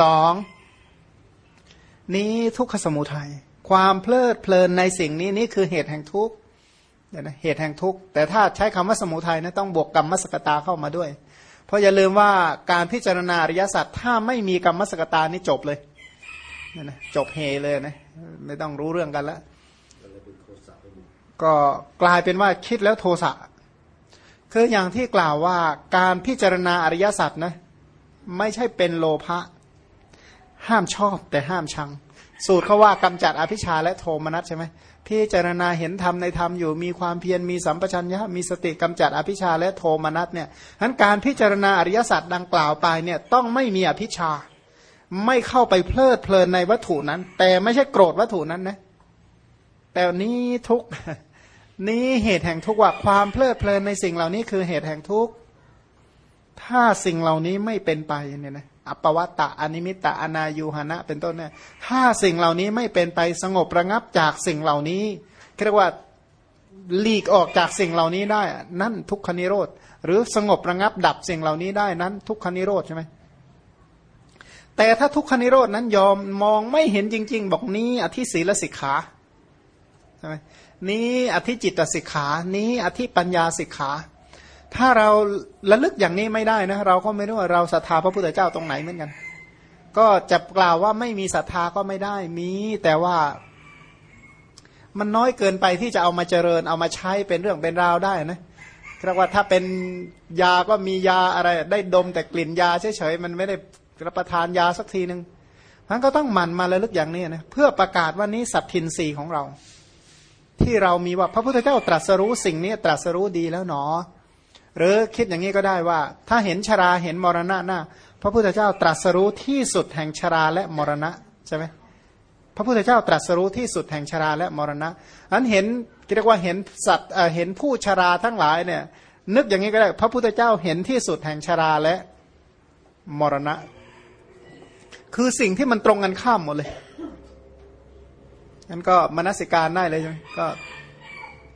สองนี้ทุกขสมุทัยความเพลิดเพลินในสิ่งนี้นี่คือเหตุแห่งทุกข์นะเหตุแห่งทุกข์แต่ถ้าใช้คำว่าสมุทัยนะต้องบวกกรรมมสกตาเข้ามาด้วย เพราะอย่าลืมว่าการพิจารณาอริยสัจถ้าไม่มีกรรมมสกตานี่จบเลยนะจบเฮเลยนะไม่ต้องรู้เรื่องกันแล้วก็กลายเป็นว่าคิดแล้วโทสะคืออย่างที่กล่าวว่าการพิจารณาอริยสัจนะไม่ใช่เป็นโลภะ ห้ามชอบแต่ห้ามชัง สูตรเขาว่ากำจัดอภิชาและโทมนัสใช่ไหมพิจารณาเห็นธรรมในธรรมอยู่มีความเพียรมีสัมปชัญญะมีสติกำจัดอภิชาและโทมนัสเนี่ยทั้นการพิจารณาอริยสัจดังกล่าวไปเนี่ยต้องไม่มีอภิชา ไม่เข้าไปเพลิดเพลินในวัตถุนั้น แต่ไม่ใช่โกรธวัตถุนั้นนะแต่นี้ทุกนี้เหตุแห่งทุกข์ว่าความเพลิดเพลินในสิ่งเหล่านี้คือเหตุแห่งทุกข์ถ้าสิ่งเหล่านี้ไม่เป็นไปเนี่ยนะ อัปวัตตะอนิมิตตะอนายูหนะเป็นต้นเนี่ยถ้าสิ่งเหล่านี้ไม่เป็นไปสงบระงับจากสิ่งเหล่านี้เรียกว่าหลีกออกจากสิ่งเหล่านี้ได้ นั่นทุกขนิโรธ หรือสงบระงับดับสิ่งเหล่านี้ได้นั้นทุกขนิโรธใช่ไหมแต่ถ้าทุกขนิโรธนั้นยอมมองไม่เห็นจริง ๆ บอกนี้อธิศีลสิกขาใช่ไหมนี้อธิจิตสิกขา นี้อธิปัญญาสิกขา ถ้าเราระลึกอย่างนี้ไม่ได้นะเราก็ไม่รู้ว่าเราศรัทธาพระพุทธเจ้าตรงไหนเหมือนกัน ก็จะกล่าวว่าไม่มีศรัทธาก็ไม่ได้มี แต่ว่า มันน้อยเกินไปที่จะเอามาเจริญ เอามาใช้เป็นเรื่องเป็นราวได้นะเรียกว่าถ้าเป็นยาก็มียาอะไร ได้ดมแต่กลิ่นยาเฉยๆมันไม่ได้รับประทานยาสักทีหนึ่งมันก็ต้องหมั่นมาระลึกอย่างนี้นะเพื่อประกาศว่านี้สัตทินรีของเรา ที่เรามีว่าพระพุทธเจ้าตรัสรู้สิ่งนี้ตรัสรู้ดีแล้วหนอ หรือคิดอย่างนี้ก็ได้ว่า ถ้าเห็นชราเห็นมรณะหน้าพระพุทธเจ้าตรัสรู้ที่สุดแห่งชราและมรณะใช่ไหมพระพุทธเจ้าตรัสรู้ที่สุดแห่งชราและมรณะอันเห็นเรียกว่าเห็นสัตว์เห็นผู้ชราทั้งหลายเนี่ยนึกอย่างนี้ก็ได้ พระพุทธเจ้าเห็นที่สุดแห่งชราและมรณะ คือสิ่งที่มันตรงกันข้ามหมดเลยนั้นก็มนสิการได้เลยใช่ไหมก็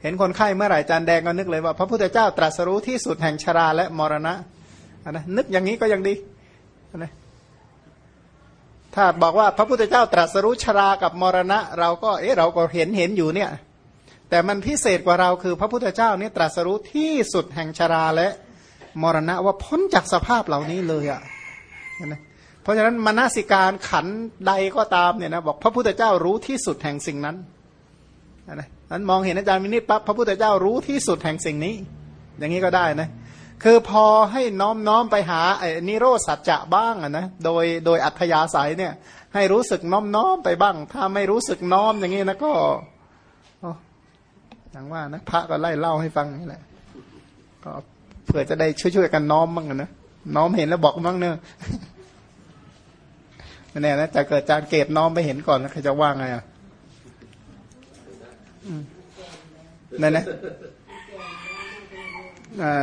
เห็นคนไข้เมื่อไหร่จานแดงก็นึกเลยว่า พระพุทธเจ้าตรัสรู้ที่สุดแห่งชราและมรณะนะนึกอย่างนี้ก็ยังดีนะถ้าบอกว่าพระพุทธเจ้าตรัสรู้ชรากับมรณะ เราก็เอ๊ะเราก็เห็นเห็นอยู่เนี่ย แต่มันพิเศษกว่าเราคือพระพุทธเจ้านี่ตรัสรู้ที่สุดแห่งชราและมรณะว่าพ้นจากสภาพเหล่านี้เลยอะ่ะนะเพราะฉะนั้นมนสิการขันใดก็ตามเนี่ยนะบอกพระพุทธเจ้ารู้ที่สุดแห่งสิ่งนั้นนะ นั้นมองเห็นอาจารย์มินิปั๊บพระพุทธเจ้ารู้ที่สุดแห่งสิ่งนี้ อย่างนี้ก็ได้นะ คือพอให้น้อมน้อมไปหาไอ้นิโรสัจจะบ้างนะโดยโดยอัธยาศัยเนี่ย ให้รู้สึกน้อมน้อมไปบ้าง ถ้าไม่รู้สึกน้อมอย่างนี้นะก็อย่างว่านะพระก็ไล่เล่าให้ฟังนี่แหละก็เผื่อจะได้ช่วยๆกันน้อมบ้างนะน้อมเห็นแล้วบอกบ้างเนอะแน่นะจะเกิดจานเกตน้อมไปเห็นก่อนแล้วใครจะว่าไงอะ นั่นนะ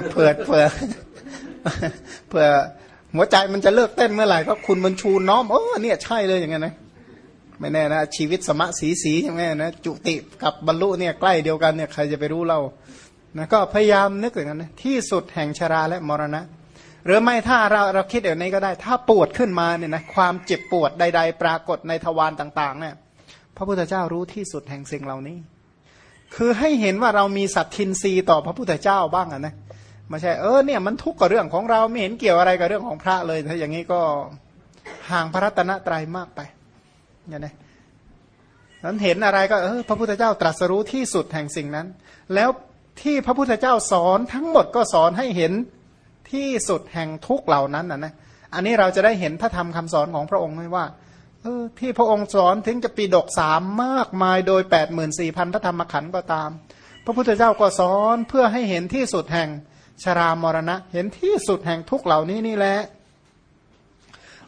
เผื่อเผื่อเผื่อหัวใจมันจะเลิกเต้นเมื่อไหร่ก็คุณมันชูน้อมโอ้เนี่ยใช่เลยอย่างเงี้ยนะไม่แน่นะชีวิตสมะสีสีอย่างเงี้ยนะจุติกับบรรลุเนี่ยใกล้เดียวกันเนี่ยใครจะไปรู้เรานะก็พยายามนึกอย่างนั้นนะที่สุดแห่งชราและมรณะ หรือไม่ถ้าเราเราคิดอย่างนี้ก็ได้ ถ้าปวดขึ้นมาเนี่ยนะความเจ็บปวดใด ๆ ปรากฏในทวารต่าง ๆ เนี่ย พระพุทธเจ้ารู้ที่สุดแห่งสิ่งเหล่านี้ คือให้เห็นว่าเรามีสัตทินรีต่อพระพุทธเจ้าบ้างอะนะไม่ใช่เออเนี่ยมันทุกข์กับเรื่องของเราไม่เห็นเกี่ยวอะไรกับเรื่องของพระเลยถ้าอย่างนี้ก็ห่างพระรัตนตรัยมากไปอย่างนี้นั้นเห็นอะไรก็เออพระพุทธเจ้าตรัสรู้ที่สุดแห่งสิ่งนั้น แล้วที่พระพุทธเจ้าสอนทั้งหมดก็สอนให้เห็นที่สุดแห่งทุกเหล่านั้นนะนะอันนี้เราจะได้เห็นพระธรรมคำสอนของพระองค์ไหมว่า เออที่พระองค์สอนถึงจะปีดกสามมากมายโดยแปดหมื่นสี่พันพระธรรมขันธ์ก็ตาม พระพุทธเจ้าก็สอนเพื่อให้เห็นที่สุดแห่งชรามรณะ เห็นที่สุดแห่งทุกเหล่านี้นี่แหละ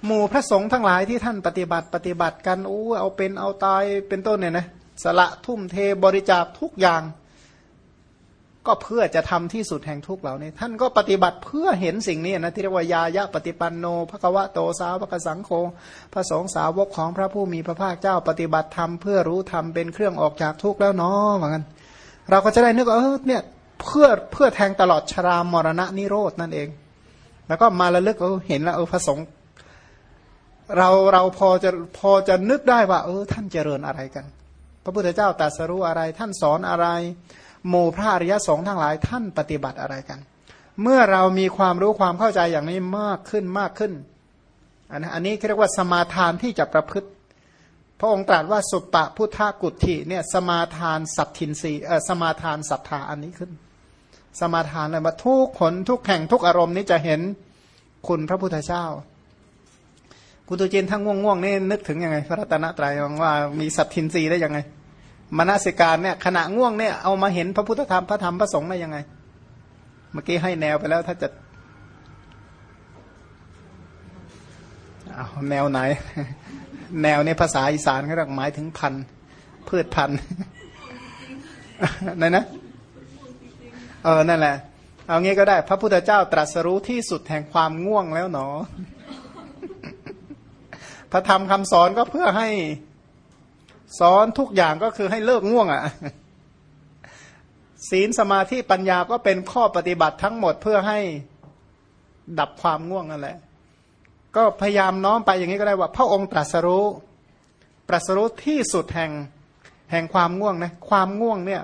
หมู่พระสงฆ์ทั้งหลายที่ท่านปฏิบัติปฏิบัติกันอู้เอาเป็นเอาตายเป็นต้นเนี่ยนะสละทุ่มเทบริจาคทุกอย่าง ก็เพื่อจะทำที่สุดแห่งทุกเหล่านี้ ท่านก็ปฏิบัติเพื่อเห็นสิ่งนี้นะที่เรียกว่ายายะปฏิปันโนภควะโตสาวกสังโฆพระสงฆ์สาวกของพระผู้มีพระภาคเจ้าปฏิบัติธรรมเพื่อรู้ธรรมเป็นเครื่องออกจากทุกข์แล้วเนาะเหมือนกันเราก็จะได้นึกเออเนี่ยเพื่อเพื่อแทงตลอดชรามรณะนิโรดนั่นเอง แล้วก็มาระลึกเออเห็นแล้วเออพระสงฆ์เราเราพอจะพอจะนึกได้ว่า เออ ท่านเจริญอะไรกัน พระพุทธเจ้าตรัสรู้อะไรท่านสอนอะไร โมพระอริยสงฆ์ทั้งหลายท่านปฏิบัติอะไรกัน เมื่อเรามีความรู้ความเข้าใจอย่างนี้มากขึ้นมากขึ้นอันนี้อันนี้เรียกว่าสมาทานที่จะประพฤติ พระองค์ตรัสว่าสุปปะพุทธกุฏิเนี่ยสมาทานสัตทินรีเออสมาทานศรัทธาอันนี้ขึ้น สมาทานเลยว่าทุกขนทุกแห่งทุกอารมณ์นี้จะเห็นคุณพระพุทธเจ้ากุตุจินทั้งง่วงง่วงนี่นึกถึงยังไง พระรัตนตรัยว่ามีสัตทินรีได้ยังไง มนสิการเนี่ยขณะง่วงเนี่ยเอามาเห็นพระพุทธธรรมพระธรรมพระสงฆ์ได้ยังไง เมื่อกี้ให้แนวไปแล้วถ้าจะเอาแนวไหน แนวในภาษาอีสานเขาเรียกหมายถึงพันพืชพันนั่นนะเออนั่นแหละ เอางี้ก็ได้ พระพุทธเจ้าตรัสรู้ที่สุดแห่งความง่วงแล้วหนอพระธรรมคำสอนก็เพื่อให้ สอนทุกอย่างก็คือให้เลิกง่วงอะ่ะ ศีลสมาธิปัญญาก็เป็นข้อปฏิบัติทั้งหมดเพื่อให้ดับความง่วงนั่นแหละ ก็พยายามน้อมไปอย่างนี้ก็ได้ว่า พระองค์ตรัสรู้ตรัสรู้ที่สุดแห่งแห่งความง่วงนะความง่วงเนี่ย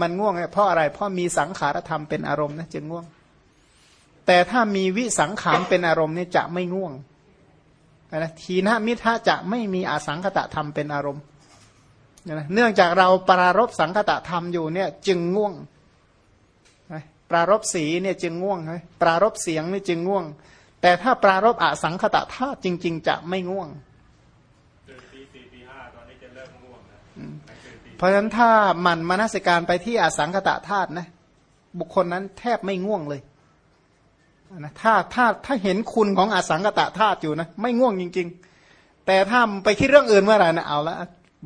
มันง่วงเนี่ยเพราะอะไรเพราะมีสังขารธรรมเป็นอารมณ์นะจึงง่วง แต่ถ้ามีวิสังขารเป็นอารมณ์เนี่ยจะไม่ง่วงนะทีนะมิทะจะไม่มีอสังคตะธรรมเป็นอารมณ์ เนื่องจากเราปรารบสังคตะธรรมอยู่เนี่ยจึงง่วงปรารบสีเนี่ยจึงง่วงปรารบเสียงนี่จึงง่วง แต่ถ้าปรารบอสังคตะธาตุจริง ๆ จะไม่ง่วงเพราะฉะนั้นถ้ามันมนสิการไปที่อสังคตะธาตุนะบุคคลนั้นแทบไม่ง่วงเลยนะถ้าถ้าถ้าเห็นคุณของอสังคตะธาตุอยู่นะไม่ง่วงจริง ๆ แต่ถ้าไปคิดเรื่องอื่นเมื่อไหร่นะเอาละ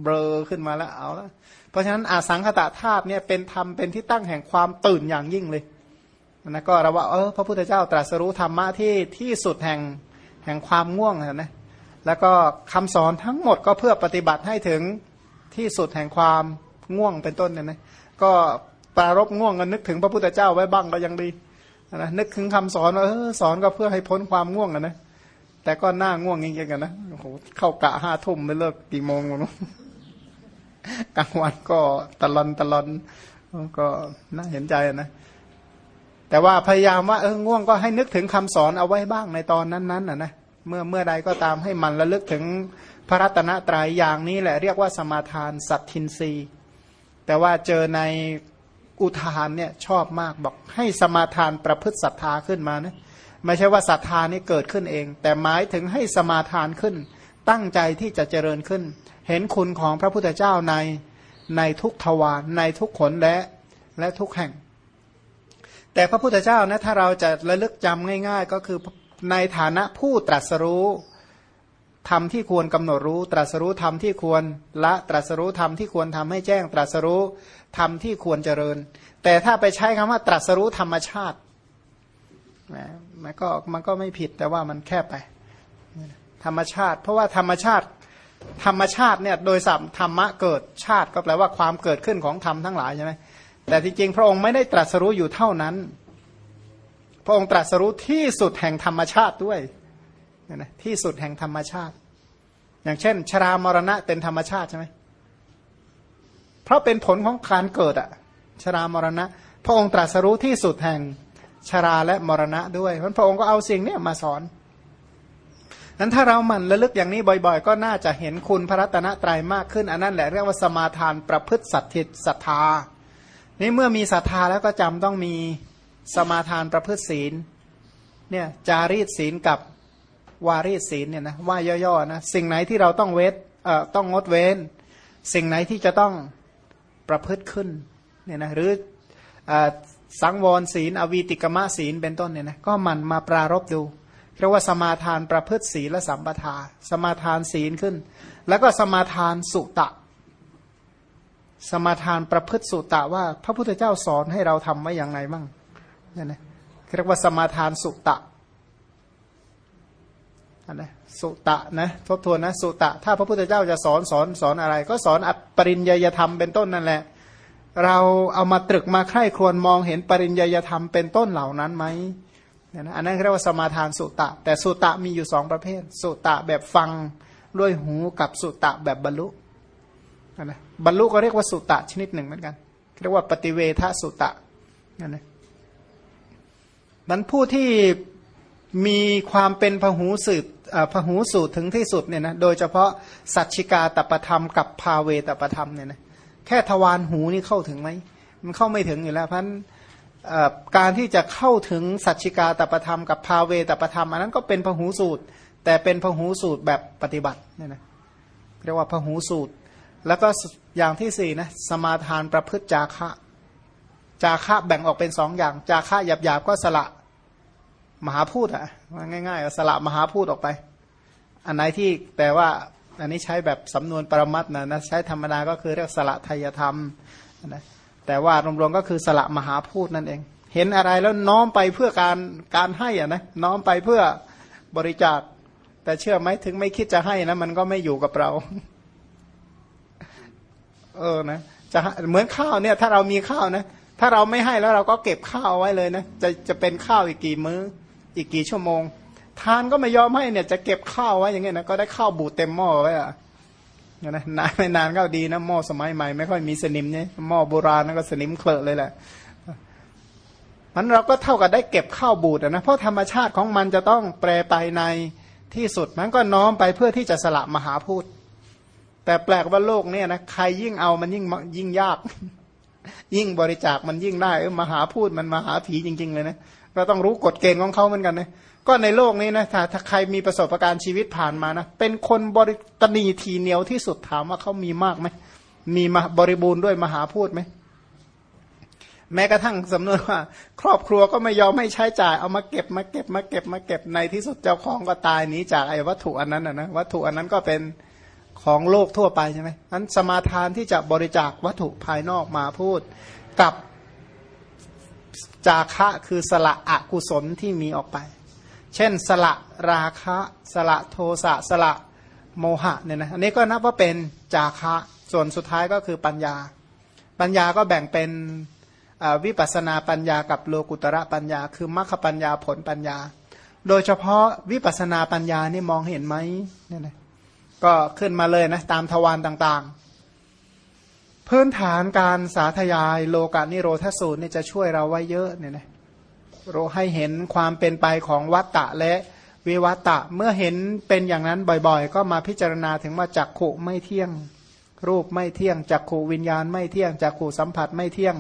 เบลอขึ้นมาแล้วเอาละเพราะฉะนั้นอาสังคตะธาตุเนี่ยเป็นธรรมเป็นที่ตั้งแห่งความตื่นอย่างยิ่งเลยนะก็เราว่าเออพระพุทธเจ้าตรัสรู้ธรรมะที่ที่สุดแห่งแห่งความง่วงนะแล้วก็คำสอนทั้งหมดก็เพื่อปฏิบัติให้ถึงที่สุดแห่งความง่วงเป็นต้นเนี่ยนะก็ปรารบง่วงกันนึกถึงพระพุทธเจ้าไว้บ้างก็ยังดีนะนึกถึงคำสอนว่าเออสอนก็เพื่อให้พ้นความง่วงนะแต่ก็หน่าง่วงจริงๆกันนะโอ้โหเข้ากะห้าทุ่มไม่เลิกกี่โมงวะ กลางวันก็ตะลอนตะลอนก็น่าเห็นใจนะ แต่ว่าพยายามว่าเออง่วงก็ให้นึกถึงคำสอนเอาไว้บ้างในตอนนั้นๆนะนะเมื่อเมื่อใดก็ตามให้มันระลึกถึงพระรัตนตรัยอย่างนี้แหละ เรียกว่าสมาทานสัตทินรีแต่ว่าเจอในอุทานเนี่ยชอบมากบอกให้สมาทานประพฤติศรัทธาขึ้นมานะไม่ใช่ว่าศรัทธานี่เกิดขึ้นเอง แต่หมายถึงให้สมาทานขึ้น ตั้งใจที่จะเจริญขึ้น เห็นคุณของพระพุทธเจ้าในในทุกทวารในทุกขนและและทุกแห่ง แต่พระพุทธเจ้านะถ้าเราจะระลึกจำง่าย ๆ ก็คือในฐานะผู้ตรัสรู้ทำที่ควรกำหนดรู้ ตรัสรู้ทำที่ควรละตรัสรู้ทำที่ควรทำให้แจ้ง ตรัสรู้ทำที่ควรเจริญ แต่ถ้าไปใช้คำว่า ตรัสรู้ธรรมชาติมันก็มันก็ไม่ผิดแต่ว่ามันแค่ไป ธรรมชาติ เพราะว่าธรรมชาติ ธรรมชาติเนี่ยโดยสัมธรรมะเกิดชาติก็แปลว่าความเกิดขึ้นของธรรมทั้งหลายใช่ไหมแต่ที่จริงพระองค์ไม่ได้ตรัสรู้อยู่เท่านั้น พระองค์ตรัสรู้ที่สุดแห่งธรรมชาติด้วยนะที่สุดแห่งธรรมชาติ อย่างเช่น ชรามรณะเป็นธรรมชาติใช่ไหมเพราะเป็นผลของการเกิดอะชรามรณะ พระองค์ตรัสรู้ที่สุดแห่งชราและมรณะด้วยเพราะพระองค์ก็เอาสิ่งนี้มาสอน นั้นถ้าเราหมั่นระลึกอย่างนี้บ่อย ๆ ก็น่าจะเห็นคุณพระรัตนตรัยมากขึ้น อันนั้นแหละเรียกว่าสมาทานประพฤติสัตถิศรัทธานี่เมื่อมีศรัทธาแล้วก็จำต้องมีสมาทานประพฤติศีลเนี่ยจารีตศีลกับวารีตศีลเนี่ยนะว่าย่อๆนะสิ่งไหนที่เราต้องเวทเอ่อต้องงดเว้น สิ่งไหนที่จะต้องประพฤติขึ้นเนี่ยนะหรืออสังวรศีล อวีติกมะศีลเป็นต้นเนี่ยนะก็มันมาปรารบดู เรียกว่าสมาทานประพฤติศีลและสัมปทา สมาทานศีลขึ้น แล้วก็สมาทานสุตะ สมาทานประพฤติสุตะว่า พระพุทธเจ้าสอนให้เราทำไว้อย่างไรบ้างนี่นะเรียกว่าสมาทานสุตะนนะสุตะนะทบทวนนะสุตะ ถ้าพระพุทธเจ้าจะสอนสอนสอนอะไร ก็สอนอปริญญยธรรมเป็นต้นนั่นแหละ เราเอามาตรึกมาใคร่ครวญมองเห็นปริญญยธรรมเป็นต้นเหล่านั้นไหม เนี่ยนะอันนั้นเรียกว่าสมาทานสุตะ แต่สุตะมีอยู่สองประเภท สุตะแบบฟังด้วยหูกับสุตะแบบบรรลุนะบรรลุก็เรียกว่าสุตะชนิดหนึ่งเหมือนกันเรียกว่าปฏิเวทสุตะนั่นนะมันผู้ที่มีความเป็นพหูสืบพหูสูตรถึงที่สุดเนี่ยนะโดยเฉพาะสัจชิกาตประธรรมกับภาเวตประธรรมเนี่ยนะแค่ทวารหูนี่เข้าถึงไหมมันเข้าไม่ถึงอยู่แล้วเพราะ การที่จะเข้าถึงสัจชิกาตประธรรมกับภาเวตประธรรมอันนั้นก็เป็นพหูสูตร แต่เป็นพหูสูตรแบบปฏิบัติเนี่ยนะเรียกว่าพหูสูตร แล้วก็อย่างที่สี่นะสมาทานประพฤติจาคะ จาคะแบ่งออกเป็นสองอย่าง จาคะหยาบๆก็สละมหาพูดอะง่ายๆสละมหาพูดออกไป อันไหนที่แต่ว่าอันนี้ใช้แบบสำนวนปรมัตนะนะใช้ธรรมดาก็คือเรียกสละทายธรรมนะ แต่ว่ารวมๆก็คือสละมหาพูดนั่นเอง เห็นอะไรแล้วน้อมไปเพื่อการการให้อะนะน้อมไปเพื่อบริจาค แต่เชื่อไหมถึงไม่คิดจะให้นะมันก็ไม่อยู่กับเรา เออนะจะเหมือนข้าวเนี่ย ถ้าเรามีข้าวนะถ้าเราไม่ให้แล้วเราก็เก็บข้าวไว้เลยนะจะจะเป็นข้าวอีกกี่มื้อ อีกกี่ชั่วโมง ทานก็ไม่ยอมให้เนี่ย จะเก็บข้าวไว้อย่างเงี้ยนะก็ได้ข้าวบูดเต็มหม้อไว้อะ นะนานไม่นานก็ดีนะหม้อสมัยใหม่ไม่ค่อยมีสนิมเนี่ยหม้อโบราณนั่นก็สนิมเคลอะเลยแหละมันเราก็เท่ากับได้เก็บข้าวบูดนะเพราะธรรมชาติของมันจะต้องแปรไปในที่สุดมันก็น้อมไปเพื่อที่จะสละมหาพูดแต่แปลกว่าโลกเนี่ยนะใครยิ่งเอามันยิ่งยิ่งยาก ยิ่งบริจาคมันยิ่งได้มหาพูดมันมหาผีจริง ๆ เลยนะเราต้องรู้กฎเกณฑ์ของเขาเหมือนกันนะ ก็ในโลกนี้นะถ้าถ้าใครมีประสบการณ์ชีวิตผ่านมานะเป็นคนบริตนีทีเหนียวที่สุดถามว่าเขามีมากไหมมีมาบริบูรณ์ด้วยมหาพูดไหมแม้กระทั่งสำนวนว่า ครอบครัวก็ไม่ยอมให้ใช้จ่ายเอามาเก็บมาเก็บมาเก็บมาเก็บในที่สุดเจ้าของก็ตายหนีจากไอ้วัตถุอันนั้นนะนะวัตถุอันนั้นก็เป็นของโลกทั่วไปใช่ไหมนั้นสมาทานที่จะบริจาควัตถุภายนอกมาพูด กับจาคะคือสละอกุศลที่มีออกไป เช่นสละราคะ สละโทสะสละโมหะเนี่ยนะอันนี้ก็นับว่าเป็นจาคะส่วนสุดท้ายก็คือปัญญา ปัญญาก็แบ่งเป็นวิปัสนาปัญญากับโลกุตระปัญญา คือมรรคปัญญาผลปัญญา โดยเฉพาะวิปัสนาปัญญานี่มองเห็นไหมเนี่ยนะก็ขึ้นมาเลยนะตามทวารต่างๆ พื้นฐานการสาธยายโลกานิโรธสูตรนี่จะช่วยเราไว้เยอะเนี่ยนะ ราให้เห็นความเป็นไปของวัตตะและวิวัตตะเมื่อเห็นเป็นอย่างนั้นบ่อยๆ ก็มาพิจารณาถึงว่าจักขุไม่เที่ยง รูปไม่เที่ยงจักขูวิญญาณไม่เที่ยงจักขูสัมผัสไม่เที่ยง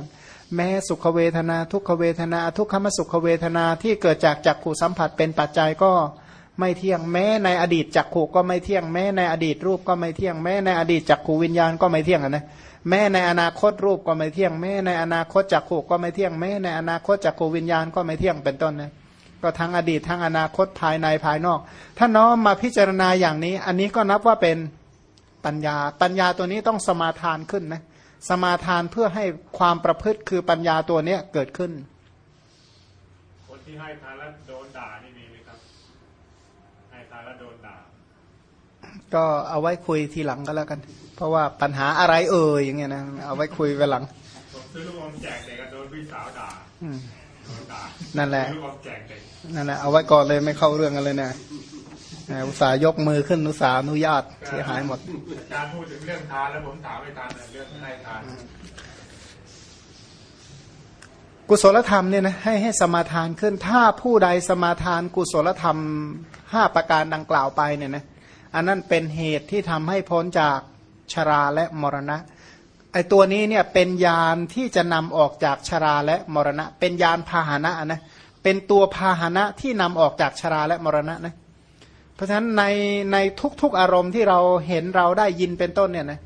แม้สุขเวทนา ทุกขเวทนา ทุกขมสุขเวทนาที่เกิดจากจักขูสัมผัสเป็นปัจจัยก็ไม่เที่ยงแม้ในอดีตจักขูก็ไม่เที่ยงแม้ในอดีตรูปก็ไม่เที่ยงแม้ในอดีตจักขูวิญญาณก็ไม่เที่ยงนะ แม้ในอนาคตรูปก็ไม่เที่ยง แม้ในอนาคตจักขู่ก็ไม่เที่ยง แม้ในอนาคตจักขูวิญญาณก็ไม่เที่ยงเป็นต้นนะก็ทั้งอดีตทั้งอนาคตภายในภายนอก ถ้าน้อมมาพิจารณาอย่างนี้ อันนี้ก็นับว่าเป็นปัญญา ปัญญาตัวนี้ต้องสมาทานขึ้นนะสมาทานเพื่อให้ความประพฤติคือปัญญาตัวเนี้ยเกิดขึ้น คนที่ให้ทานแล้วโดนด่านี่มีไหมครับ ให้ทานแล้วโดนด่า ก็เอาไว้คุยทีหลังก็แล้วกัน เพราะว่าปัญหาอะไรเอ่ยอย่างเงี้ยนะเอาไว้คุยไปหลังผมซื้อลูกอมแจกเด็กโดนพี่สาวด่าด่านั่นแหละลูกอมแจกเด็กนั่นแหละเอาไว้ก่อนเลยไม่เข้าเรื่องกันเลยนะอุตส่าห์ยกมือขึ้นอุตส่าห์อนุญาตเสียหายหมดอาจารย์พูดถึงเรื่องทานแล้วผมถามไปทานเรื่องให้ทานกุศลธรรมเนี่ยนะให้ให้สมาทานขึ้นถ้าผู้ใดสมาทานกุศลธรรมห้าประการดังกล่าวไปเนี่ยนะ อันนั้นเป็นเหตุที่ทำให้พ้นจากชราและมรณะไอตัวนี้เนี่ยเป็นยานที่จะนำออกจากชราและมรณะ เป็นยานพาหนะนะเป็นตัวพาหนะที่นำออกจากชราและมรณะนะเพราะฉะนั้นในในทุกๆอารมณ์ที่เราเห็นเราได้ยินเป็นต้นเนี่ยนะ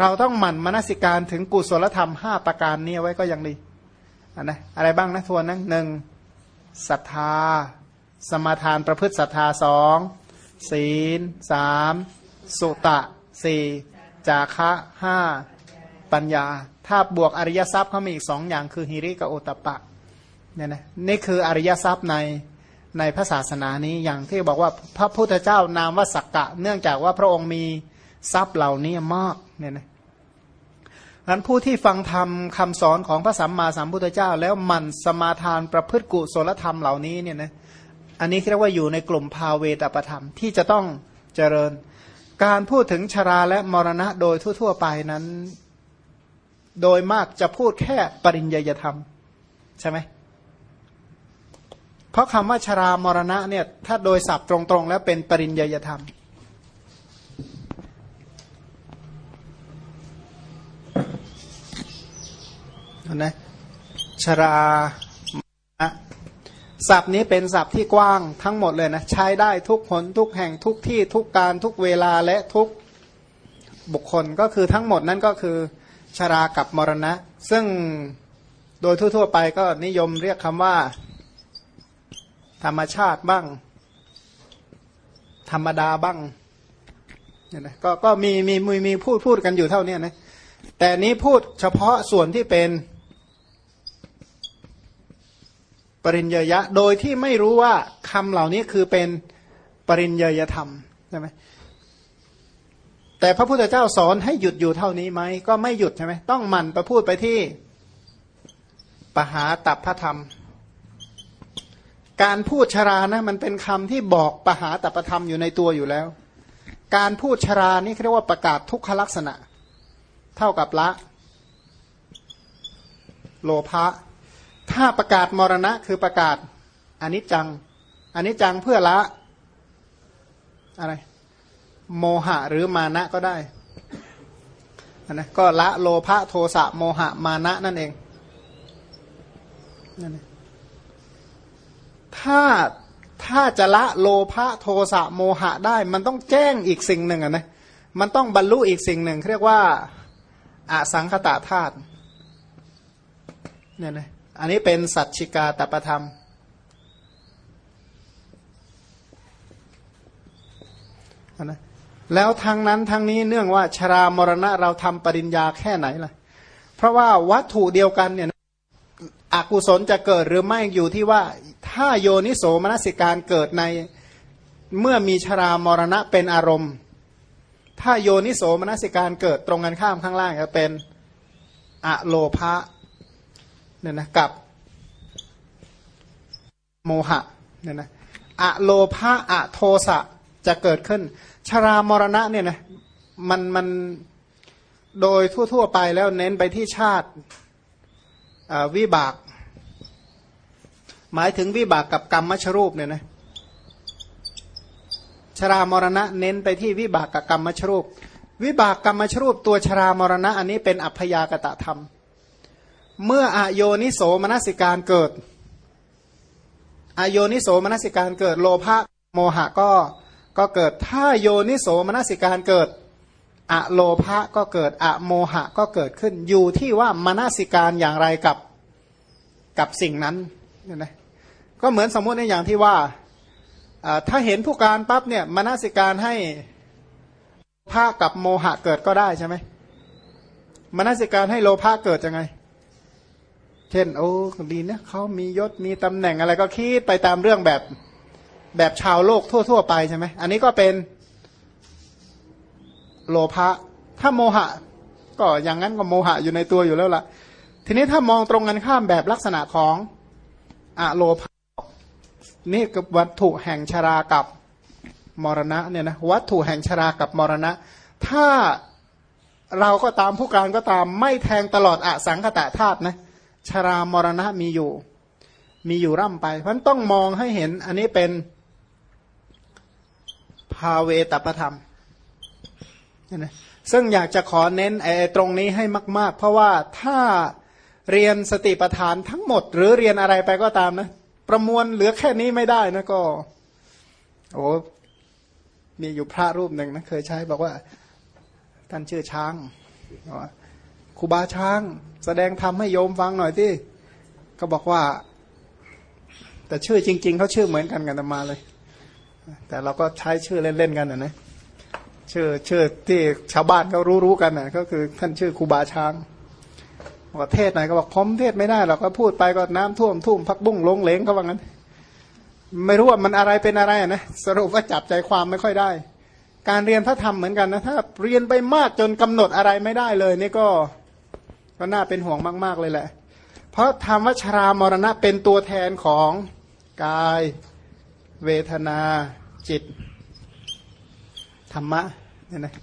เราต้องหมั่นมนสิการถึงกุศลธรรมห้าประการนี้ไว้ก็ยังดีอันนะอะไรบ้างนะทวนนะหนึ่งศรัทธา สมาทานประพฤติศรัทธาสอง ศีลสามสุตะสี่จาคะห้าปัญญา ถ้าบวกอริยทรัพย์เขามีอีกสองอย่างคือฮิริกับโอตปะเนี่ยนะนี่คืออริยทรัพย์ในในพระศาสนานี้อย่างที่บอกว่าพระพุทธเจ้านามว่าสักกะ เนื่องจากว่าพระองค์มีทรัพย์เหล่านี้มากเนี่ยนะนั้นผู้ที่ฟังธรรมคำสอนของพระสัมมาสัมพุทธเจ้า แล้วหมันสมาทานประพฤติกุศลธรรมเหล่านี้เนี่ยนะ อันนี้เรียกว่าอยู่ในกลุ่มภาเวตประธรรมที่จะต้องเจริญ การพูดถึงชราและมรณะโดยทั่ว ๆ ไปนั้น โดยมากจะพูดแค่ปริญญาธรรม ใช่ไหมเพราะคำว่าชรามรณะเนี่ยถ้าโดยศัพท์ตรงๆ แล้วเป็นปริญญาธรรมนะชรา ศัพท์นี้เป็นศัพท์ที่กว้างทั้งหมดเลยนะใช้ได้ทุกคนทุกแห่งทุกที่ทุกการทุกเวลาและทุกบุคคลก็คือทั้งหมดนั้นก็คือชรากับมรณะ ซึ่งโดยทั่ว ๆ ไปก็นิยมเรียกคำว่า ธรรมชาติบ้าง ธรรมดาบ้างเนี่ยนะก็ก็มีมีมีมีพูดพูดกันอยู่เท่านี้นะแต่นี้พูดเฉพาะส่วนที่เป็น ปริญญยะ โดยที่ไม่รู้ว่าคำเหล่านี้คือเป็นปริญญยธรรมใช่ไหมแต่พระพุทธเจ้าสอนให้หยุดอยู่เท่านี้ไหมก็ไม่หยุดใช่ไหมต้องหมั่นปพูดไปที่ปหาตับพระธรรม การพูดชรานะมันเป็นคำที่บอกปหาตัปธรรมอยู่ในตัวอยู่แล้ว การพูดชรานี่เรียกว่าประกาศทุกขลักษณะ เท่ากับละ โลภะ ถ้าประกาศมรณะคือประกาศอนิจจังอนิจจังเพื่อละอะไร โมหะหรือมานะก็ได้นะก็ละโลภะโทสะโมหะมานะนั่นเองนั่นเองถ้าถ้าจะละโลภะโทสะโมหะได้ มันต้องแจ้งอีกสิ่งหนึ่งอะนะมันต้องบรรลุอีกสิ่งหนึ่งเรียกว่าอสังคตาธาตุเนี่ยนะ อันนี้เป็นสัจชิกาตประธรรม นะแล้วทางนั้นทางนี้เนื่องว่าชรามรณะเราทำปริญญาแค่ไหนล่ะ เพราะว่าวัตถุเดียวกันเนี่ยอกุศลจะเกิดหรือไม่อยู่ที่ว่าถ้าโยนิโสมนสิการเกิดในเมื่อมีชรามรณะเป็นอารมณ์ ถ้าโยนิโสมนสิการเกิดตรงกันข้ามข้างล่างจะเป็นอะโลภะ เนี่ยนะกับโมหะเนี่ยนะอะโลภะอะโทสะจะเกิดขึ้น ชรามรณะเนี่ยนะมันมันโดยทั่ว ๆ ไปแล้วเน้นไปที่ชาติวิบาก หมายถึงวิบากกับกรรมมชรูปเนี่ยนะชรามรณะเน้นไปที่วิบากกับกรรมมชรูป วิบากกรรมมชรูปตัวชรามรณะ อันนี้เป็นอัพยากตะธรรม เมื่ออโยนิโสมนสิการเกิด อโยนิโสมนสิการเกิดโลภะโมหะก็ก็เกิดถ้าโยนิโสมนสิการเกิดอะโลภะก็เกิดอะโมหะก็เกิดขึ้นอยู่ที่ว่ามนสิการอย่างไรกับกับสิ่งนั้นเนี่ยนะก็เหมือนสมมติในอย่างที่ว่าถ้าเห็นผู้การปั๊บเนี่ยมนสิการให้ภากับโมหะเกิดก็ได้ใช่ไหมมนสิการให้โลภะเกิดยังไง เช่น โอ้ดีนะเขามียศมีตำแหน่งอะไรก็คิดไปตามเรื่องแบบแบบชาวโลกทั่ว ๆ ไปใช่ไหมอันนี้ก็เป็นโลภะถ้าโมหะ ก็อย่างนั้นก็โมหะอยู่ในตัวอยู่แล้วล่ะ ทีนี้ถ้ามองตรงกันข้ามแบบลักษณะของอะโลภะนี่กับวัตถุแห่งชรากับมรณะเนี่ยนะวัตถุแห่งชรากับมรณะ ถ้าเราก็ตามผู้การก็ตามไม่แทงตลอดอสังคตะธาตุนะ ชรามรณะมีอยู่ มีอยู่ร่ำไป เพราะต้องมองให้เห็น อันนี้เป็นภาเวตประธรรมนะซึ่งอยากจะขอเน้นไอ้ตรงนี้ให้มาก ๆ เพราะว่าถ้าเรียนสติปัฏฐานทั้งหมด หรือเรียนอะไรไปก็ตามนะ ประมวลเหลือแค่นี้ไม่ได้นะก็ โอ้มีอยู่พระรูปหนึ่งนะเคยใช้บอกว่าท่านชื่อช้างครูบาช้าง แสดงธรรมให้โยมฟังหน่อยที่ก็บอกว่า แต่ชื่อจริง ๆเขาชื่อเหมือนกันกันมาเลย แต่เราก็ใช้ชื่อเล่นๆกันนะนะชื่อชื่อที่ชาวบ้านเขารู้ๆกันนะก็คือท่านชื่อครูบาช้างว่าเทศไหนก็บอกผมเทศไม่ได้หรอกก็พูดไปก็น้ำท่วมทุ่มพักบุ้งลงเหลงเขาว่างั้น ไม่รู้ว่ามันอะไรเป็นอะไรนะสรุปว่าจับใจความไม่ค่อยได้ การเรียนพระธรรมเหมือนกันนะถ้าเรียนไปมากจนกำหนดอะไรไม่ได้เลย นี่ก็ ก็น่าเป็นห่วงมาก ๆ เลยแหละ เพราะธรรมชรามรณะเป็นตัวแทนของกาย เวทนาจิต ธรรมะเนี่ยนะ